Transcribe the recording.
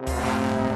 Música